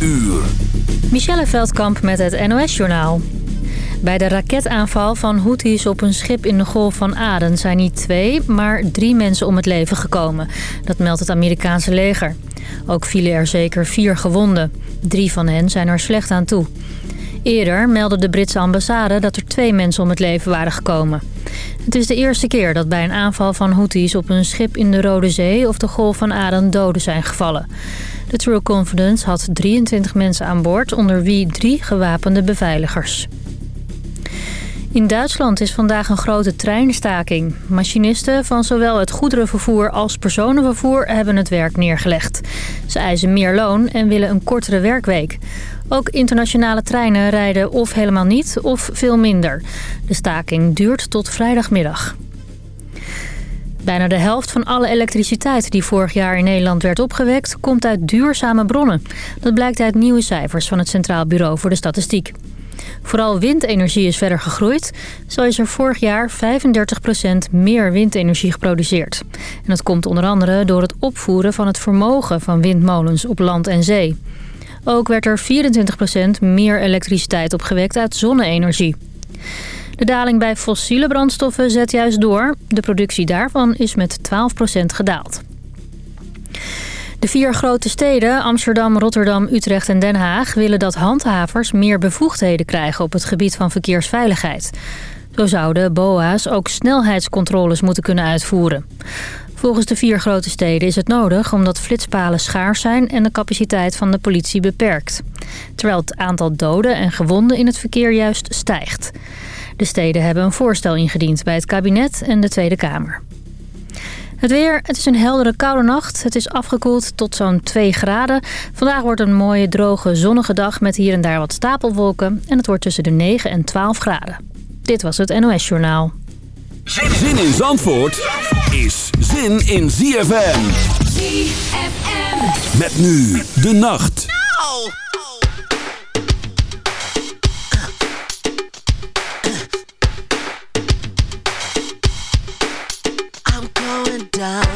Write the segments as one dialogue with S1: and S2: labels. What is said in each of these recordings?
S1: uur.
S2: Michelle Veldkamp met het NOS-journaal. Bij de raketaanval van Houthis op een schip in de Golf van Aden... zijn niet twee, maar drie mensen om het leven gekomen. Dat meldt het Amerikaanse leger. Ook vielen er zeker vier gewonden. Drie van hen zijn er slecht aan toe. Eerder meldde de Britse ambassade dat er twee mensen om het leven waren gekomen. Het is de eerste keer dat bij een aanval van Houthis op een schip in de Rode Zee of de Golf van Aden doden zijn gevallen. De True Confidence had 23 mensen aan boord, onder wie drie gewapende beveiligers. In Duitsland is vandaag een grote treinstaking. Machinisten van zowel het goederenvervoer als personenvervoer hebben het werk neergelegd. Ze eisen meer loon en willen een kortere werkweek. Ook internationale treinen rijden of helemaal niet of veel minder. De staking duurt tot vrijdagmiddag. Bijna de helft van alle elektriciteit die vorig jaar in Nederland werd opgewekt... komt uit duurzame bronnen. Dat blijkt uit nieuwe cijfers van het Centraal Bureau voor de Statistiek. Vooral windenergie is verder gegroeid. Zo is er vorig jaar 35% meer windenergie geproduceerd. En dat komt onder andere door het opvoeren van het vermogen van windmolens op land en zee. Ook werd er 24% meer elektriciteit opgewekt uit zonne-energie. De daling bij fossiele brandstoffen zet juist door. De productie daarvan is met 12% gedaald. De vier grote steden, Amsterdam, Rotterdam, Utrecht en Den Haag... willen dat handhavers meer bevoegdheden krijgen op het gebied van verkeersveiligheid. Zo zouden BOA's ook snelheidscontroles moeten kunnen uitvoeren. Volgens de vier grote steden is het nodig omdat flitspalen schaars zijn... en de capaciteit van de politie beperkt. Terwijl het aantal doden en gewonden in het verkeer juist stijgt. De steden hebben een voorstel ingediend bij het kabinet en de Tweede Kamer. Het weer, het is een heldere koude nacht. Het is afgekoeld tot zo'n 2 graden. Vandaag wordt een mooie, droge, zonnige dag met hier en daar wat stapelwolken. En het wordt tussen de 9 en 12 graden. Dit was het NOS Journaal.
S1: Zin in Zandvoort is zin in ZFM.
S3: ZFM.
S1: Met nu de nacht.
S4: llegar.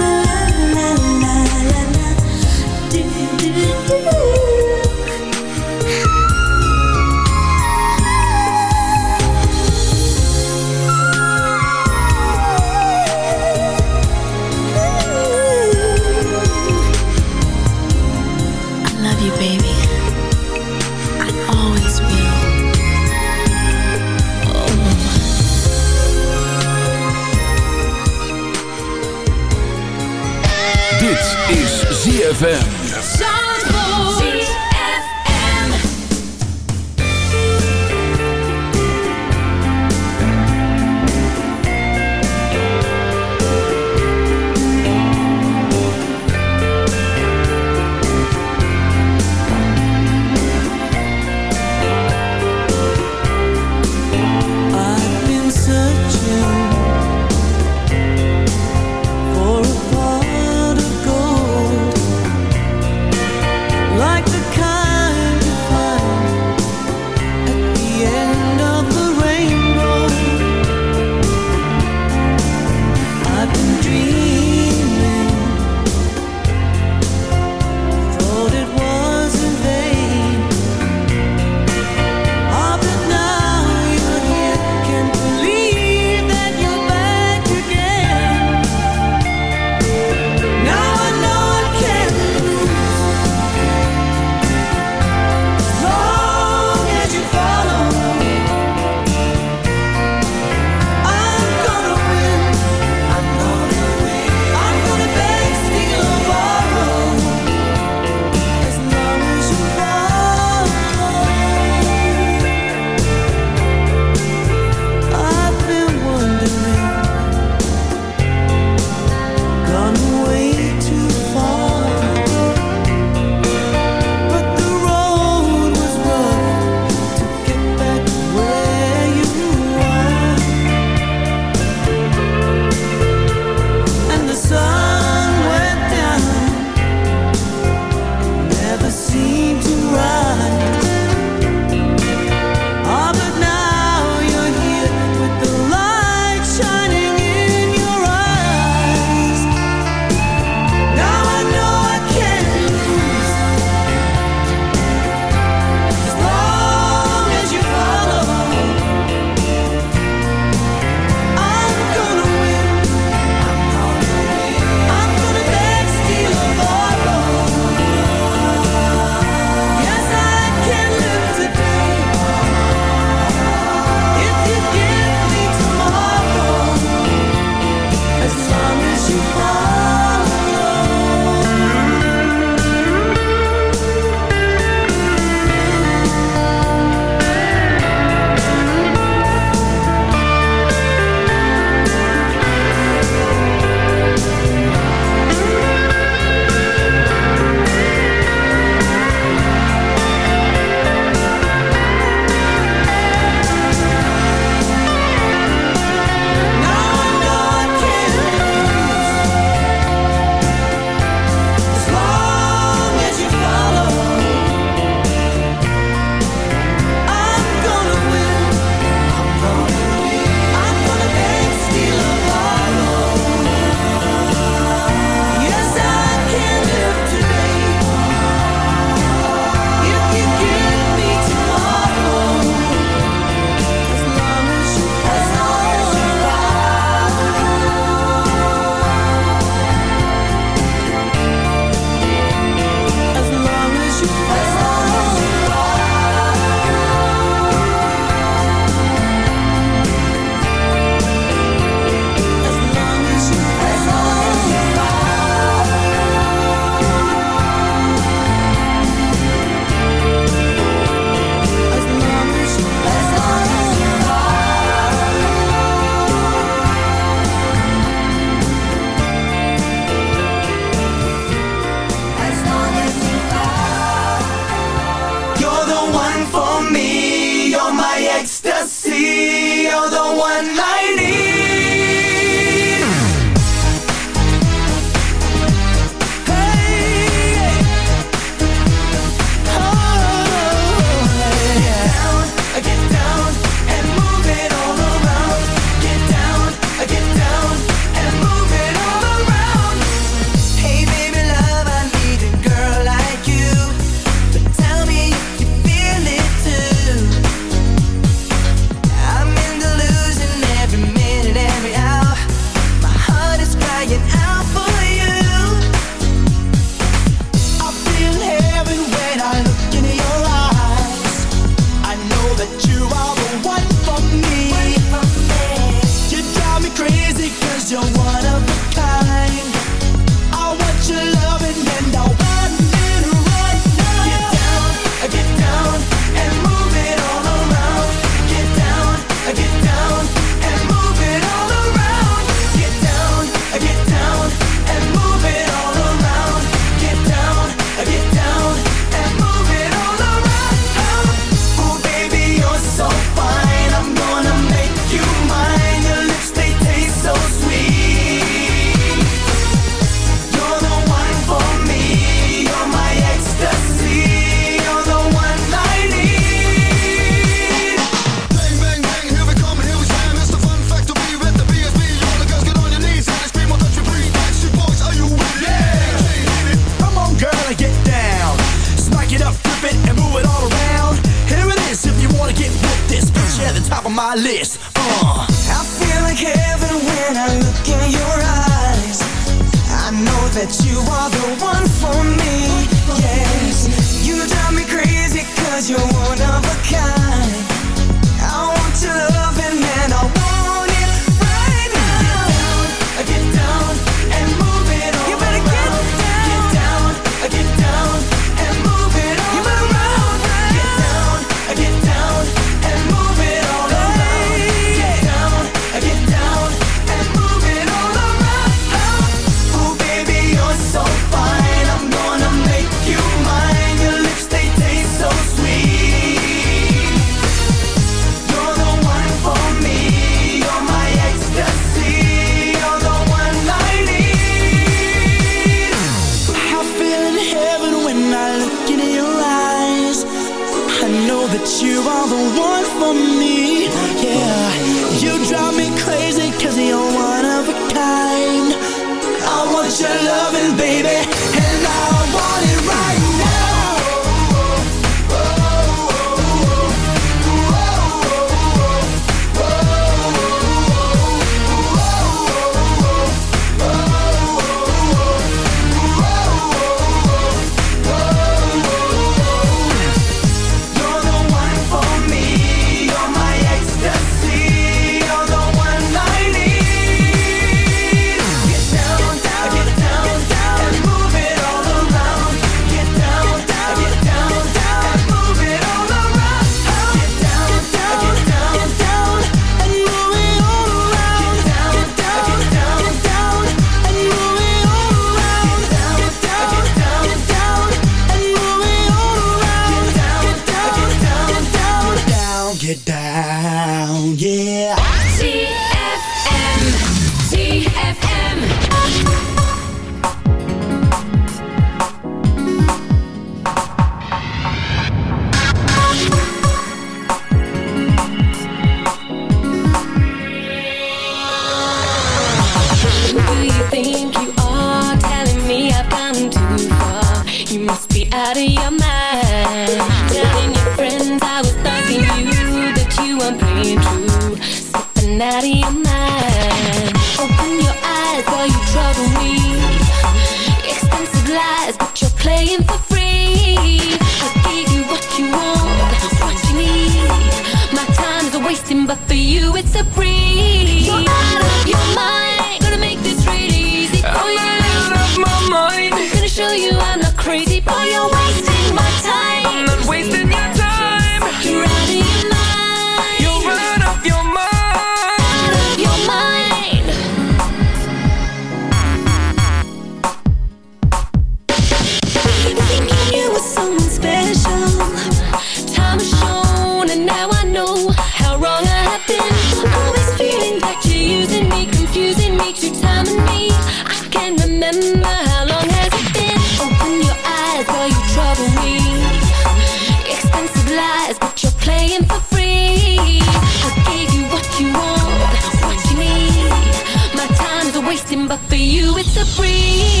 S5: but
S6: for you,
S7: it's a breeze.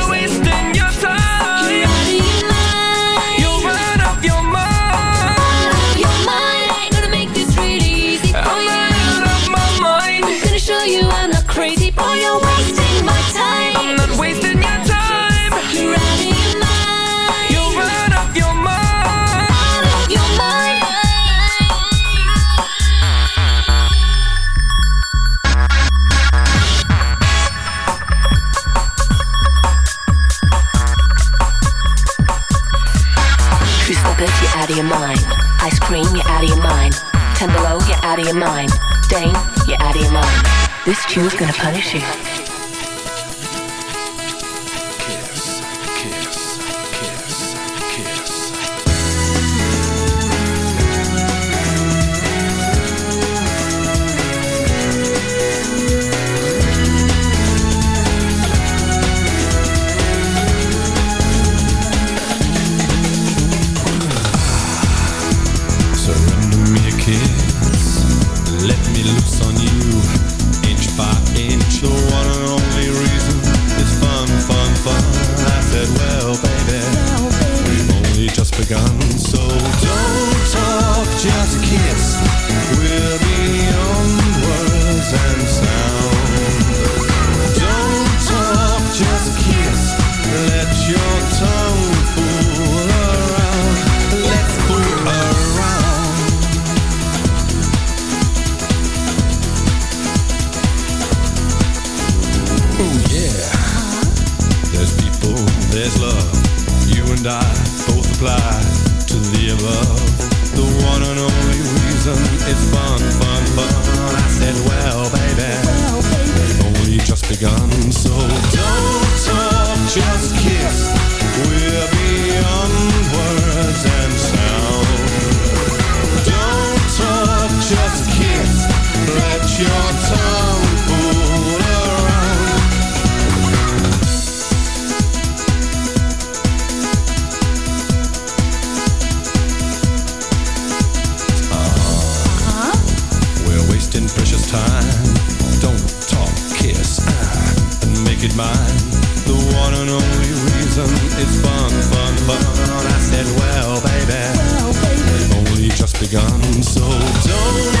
S8: This tune's gonna punish you.
S9: Begun. So don't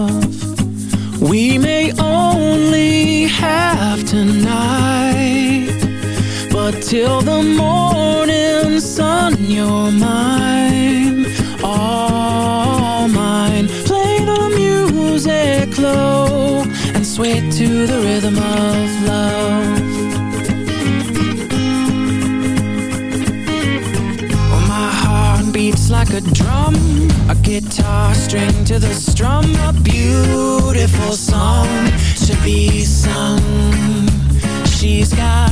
S10: All mine. Play the music low and sway to the rhythm of love. My heart beats like a drum A guitar string to the strum A beautiful song to be sung She's got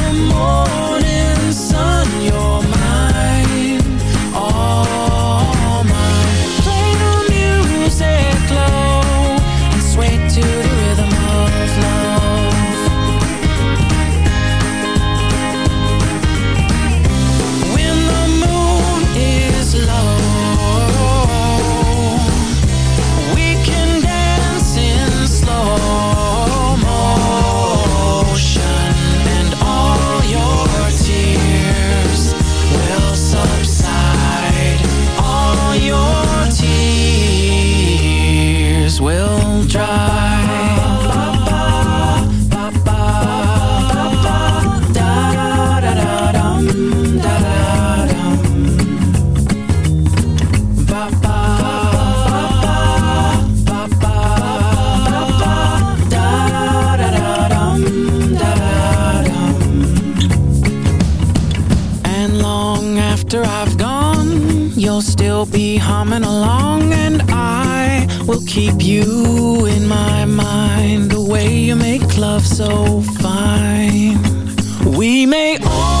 S10: will keep you in my mind. The way you make love so fine. We may only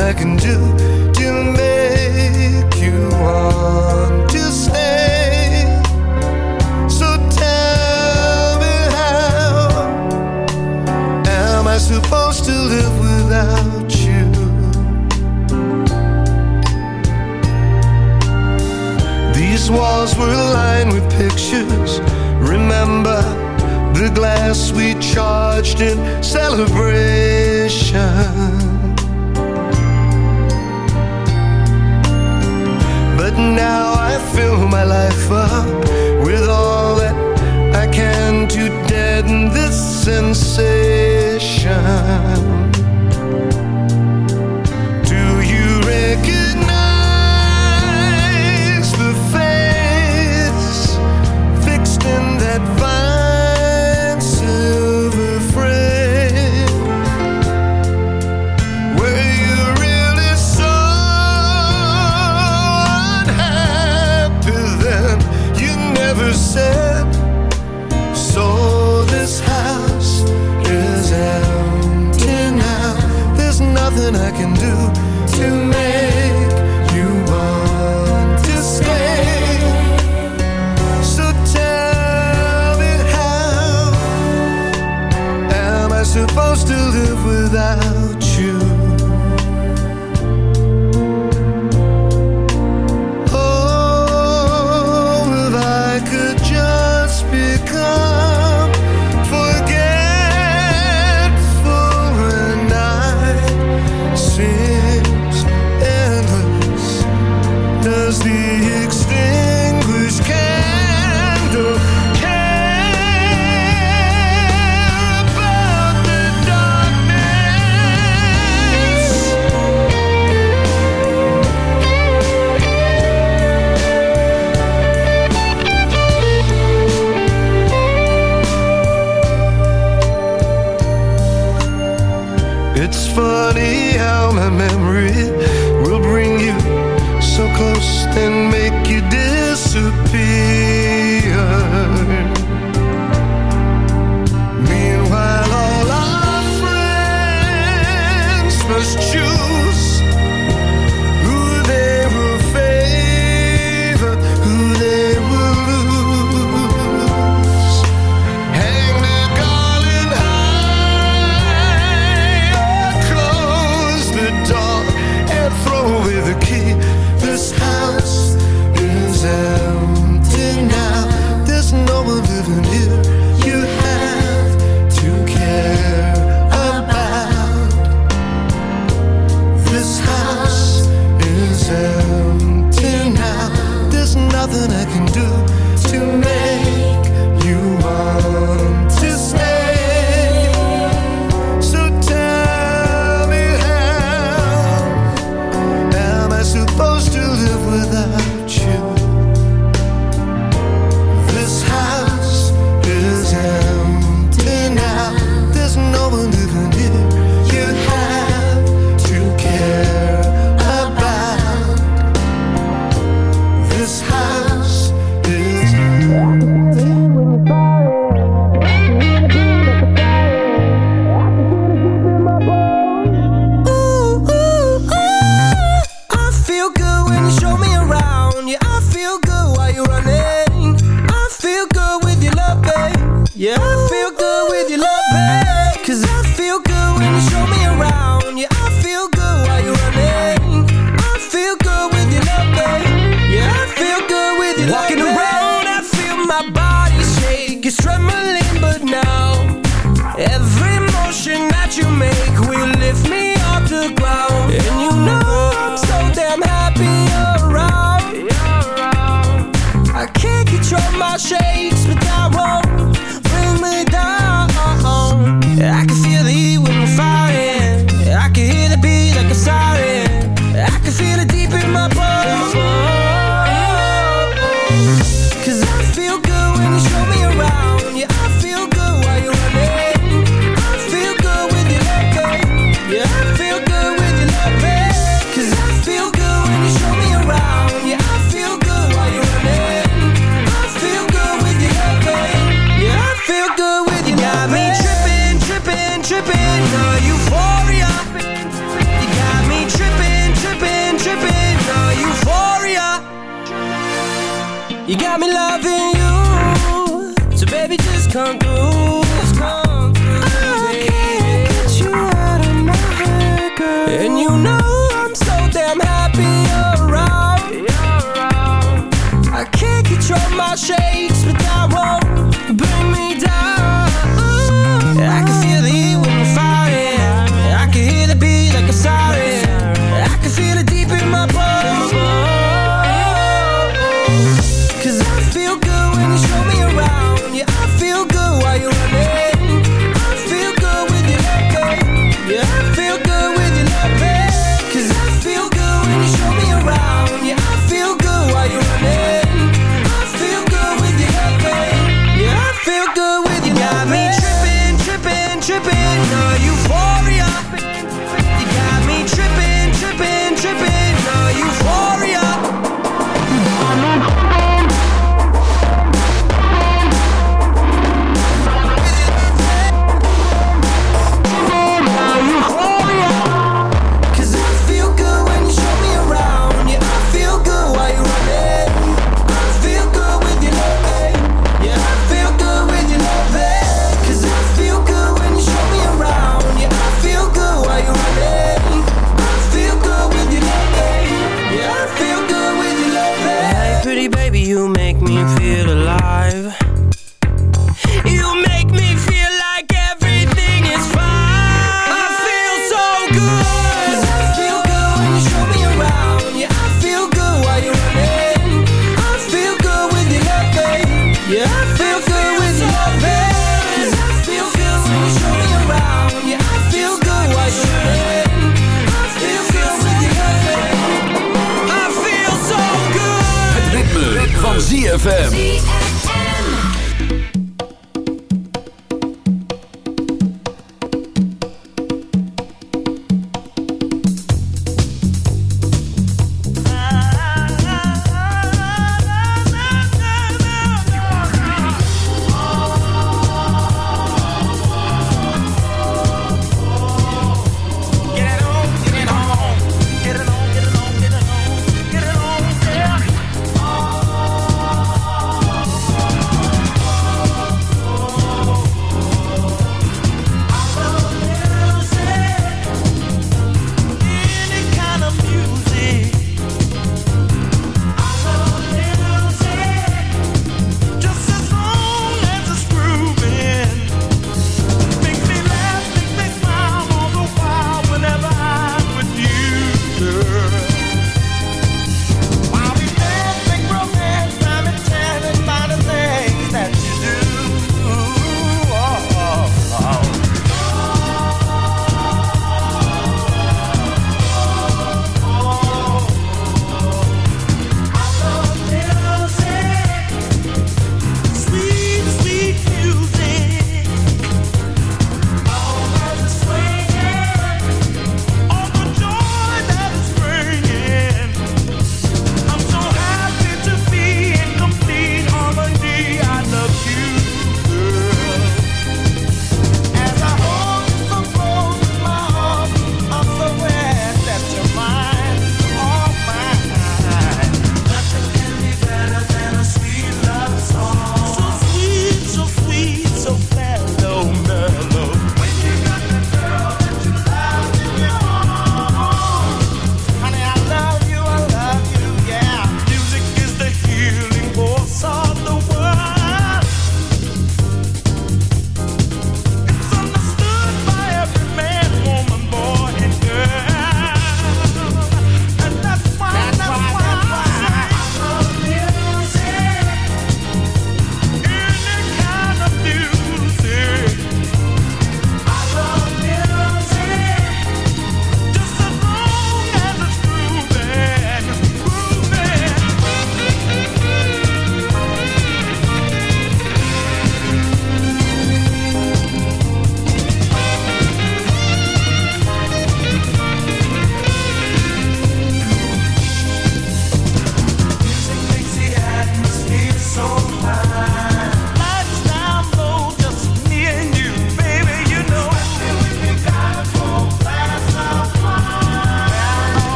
S8: I can do
S11: when you show me around. Yeah, I feel good while you're running. I feel good with your love, babe. Yeah,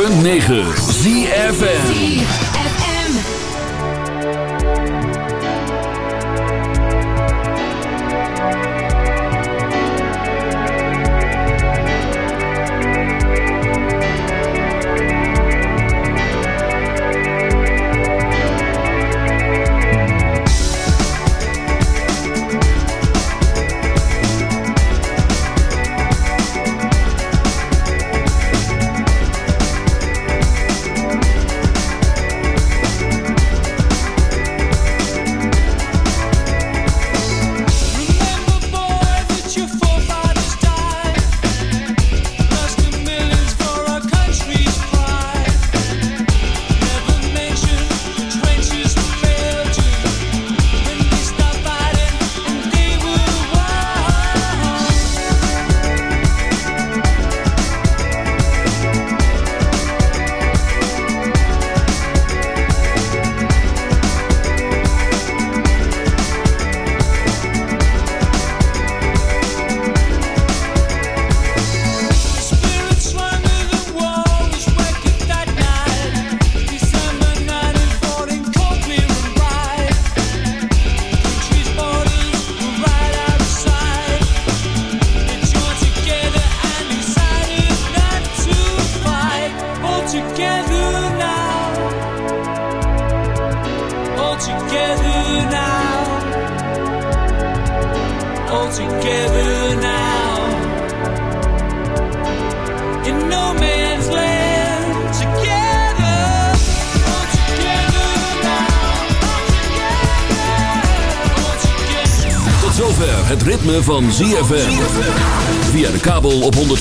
S1: .9